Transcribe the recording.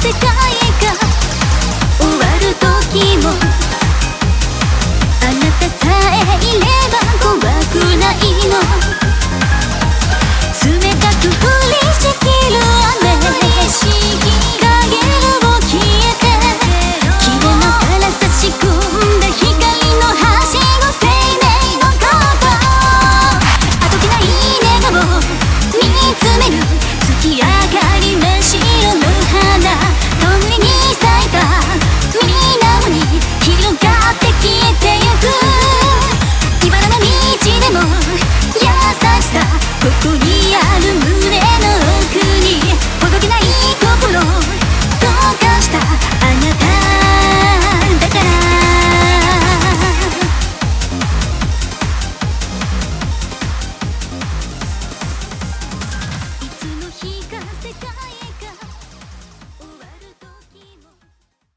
世界が終わる時もあなたさえいれば怖くないの。冷たく降りしきる雨影を消えて綺麗のから差し込んだ光の端を生命のこと。あどけない願を見つめる月明かりま